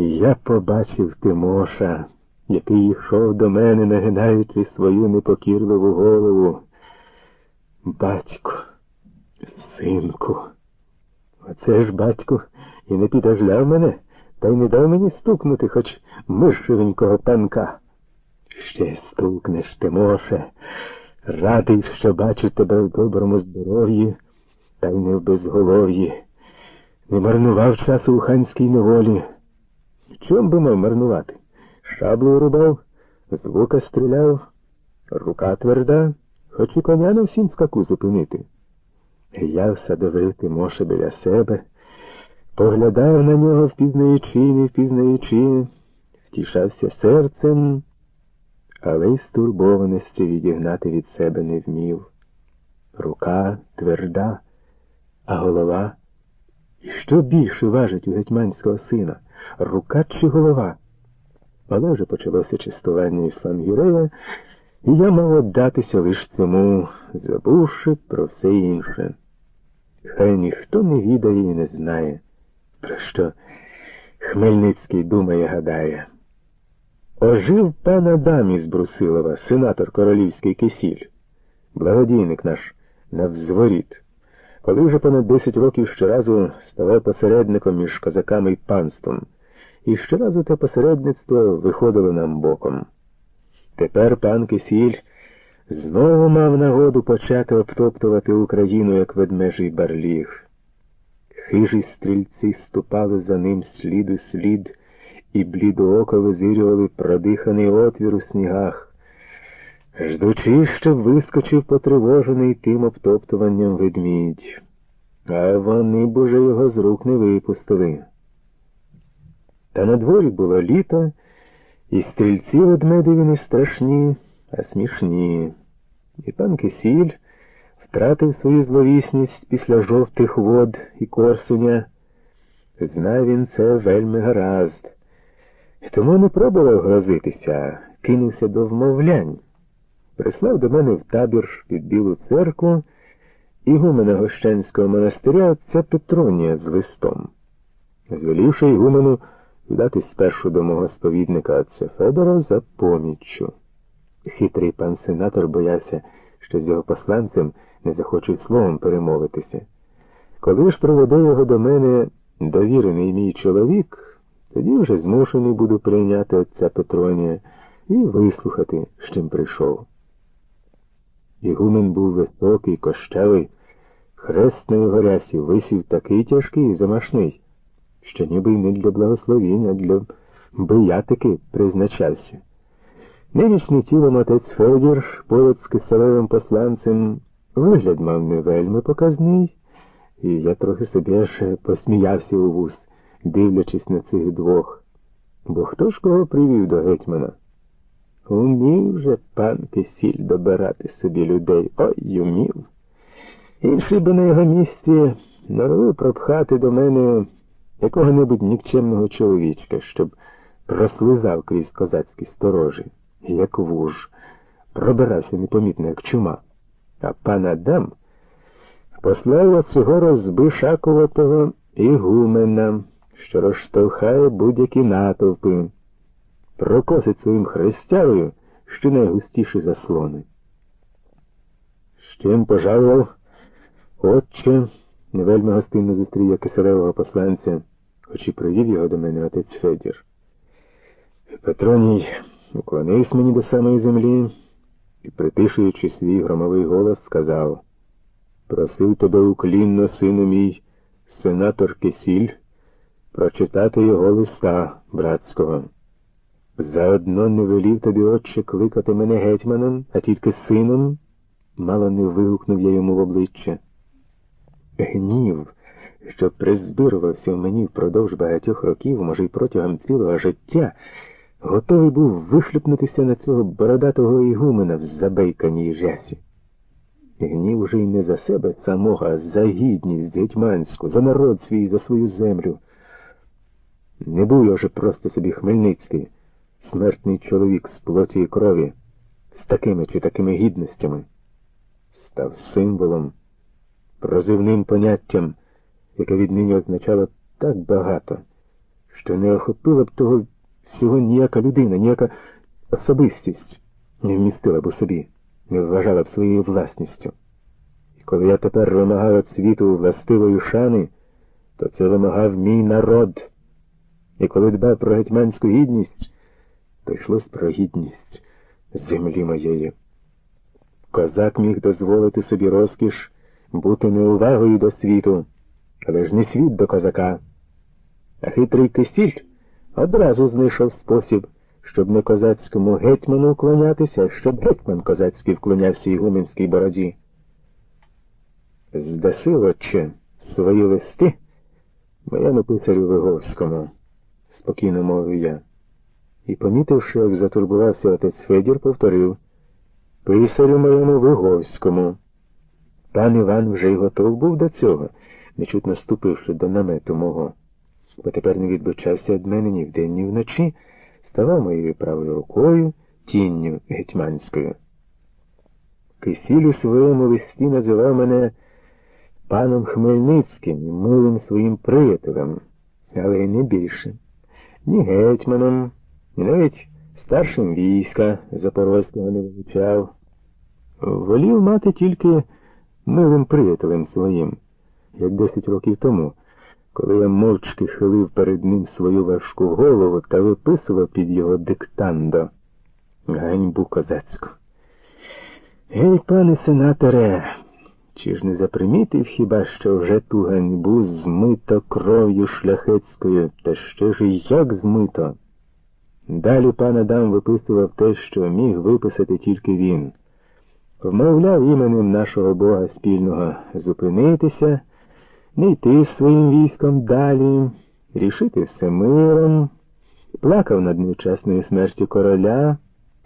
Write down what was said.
Я побачив Тимоша, який йшов до мене, нагинаючи свою непокірливу голову. Батько, синку, оце ж батько і не підожляв мене, та й не дав мені стукнути хоч мишевенького танка. Ще стукнеш, Тимоше, радий, що бачу тебе в доброму здоров'ї, та й не в безголов'ї. Не марнував часу у ханській неволі. Чом би мав марнувати? Шаблею рубав, з лука стріляв, рука тверда, хоч і коня на всім скаку зупинити. Я садовив Тимоша біля себе, поглядав на нього, впізнаючи, не впізнаючи, втішався серцем, але й стурбованості відігнати від себе не вмів. Рука тверда, а голова. І що більше важить у гетьманського сина? Рука чи голова? Але вже почалося чистування іслам Юрея, і я мав отдатися лиш цьому, забувши про все інше. Хай ніхто не відає і не знає, про що Хмельницький думає, гадає. Ожив пан Адам із Брусилова, сенатор королівський кисіль, благодійник наш навзворіт. Коли вже понад десять років щоразу ставав посередником між козаками і панством, і щоразу те посередництво виходило нам боком. Тепер пан Кисіль знову мав нагоду почати обтоптувати Україну, як ведмежий барліг. Хижі стрільці ступали за ним слід у слід і блідооко визирювали продиханий отвір у снігах, ждучи, щоб вискочив потривожений тим обтоптуванням ведмідь. А вони б уже його з рук не випустили. Та на дворі було літо, і стрільці ведмедеві не страшні, а смішні. І пан Кисіль втратив свою зловісність після жовтих вод і корсуня. Знав він це вельми гаразд. Тому не пробував грозитися, кинувся до вмовлянь. Прислав до мене в табір під Білу церкву ігумена Гощенського монастиря отця Петронія з листом, звелівши ігумену віддати спершу до мого сповідника отця Федора за поміччю. Хитрий пан сенатор боявся, що з його посланцем не захочуть словом перемовитися. Коли ж приведе його до мене довірений мій чоловік, тоді вже змушений буду прийняти отця Петронія і вислухати, з чим прийшов. Ігумен був високий, кощавий, хрест на його рясі висів такий тяжкий і замашний, що ніби й не для благословіння, для биятики призначався. Нинішній тілом отець Федір, поряд з киселевим посланцем, вигляд мав не вельми показний, і я трохи собі аж посміявся у вуст, дивлячись на цих двох. Бо хто ж кого привів до гетьмана? Умів же пан Кисіль добирати собі людей. Ой, умів. Інший би на його місці норовив пропхати до мене якого-небудь нікчемного чоловічка, щоб прослизав крізь козацькі сторожі, як вуж, пробирався непомітно, як чума. А пан Адам послав оцього розбишакуватого ігумена, що розштовхає будь-які натовпи прокосить своїм хрестярою ще найгустіші заслони. З чим пожалував, отче, не вельми гостинно зустрів я киселевого посланця, хоч і привів його до мене отець Федір. Петроній уклонився мені до самої землі і, притишуючи свій громовий голос, сказав Просив тебе уклінно, сину мій, сенатор Кисіль, прочитати його листа братського. Заодно не велів тобі, отче, кликати мене гетьманом, а тільки сином, мало не вигукнув я йому в обличчя. Гнів, що призбирувався в мені впродовж багатьох років, може, й протягом цілого життя, готовий був вишлюпнутися на цього бородатого ігумена в забейканій жасі. Гнів уже й не за себе самого, а за гідність гетьманську, за народ свій, за свою землю. Не був я вже просто собі Хмельницький смертний чоловік з плоті і крові, з такими чи такими гідностями, став символом, прозивним поняттям, яке віднині означало так багато, що не охопила б того всього ніяка людина, ніяка особистість не вмістила б у собі, не вважала б своєю власністю. І коли я тепер вимагав від світу властивої шани, то це вимагав мій народ. І коли дбав про гетьманську гідність, то йшлось про гідність землі моєї. Козак міг дозволити собі розкіш бути неувагою до світу, але ж не світ до козака. А хитрий кисіль одразу знайшов спосіб, щоб не козацькому гетьману вклонятися, щоб гетьман козацький вклонявся ігуменській бороді. Здаси, отче, свої листи моєму писарю Виговському, спокійно мовив я. І, помітивши, як затурбувався отець Федір, повторив Писарю моєму Виговському. Пан Іван вже й готов був до цього, нечутно ступивши до намету мого, бо тепер не відбичався від мене ні вдень, ні вночі, ставав моєю правою рукою, тінню гетьманською. Кисіль у своєму листі називав мене паном Хмельницьким, і милим своїм приятелем, але й не більше. Ні гетьманом, ні навіть старшим війська Запорозького не вивчав. Волів мати тільки милим приятелем своїм, як десять років тому, коли я мовчки хилив перед ним свою важку голову та виписував під його диктандо ганьбу козацьку. Гей, пане сенаторе, чи ж не запримітив хіба що вже ту ганьбу змито кров'ю шляхетською, та ще ж як змито? Далі пан Адам виписував те, що міг виписати тільки він. Вмовляв іменем нашого Бога спільного зупинитися, не йти своїм військом далі, рішити все миром, плакав над невчасною смертю короля.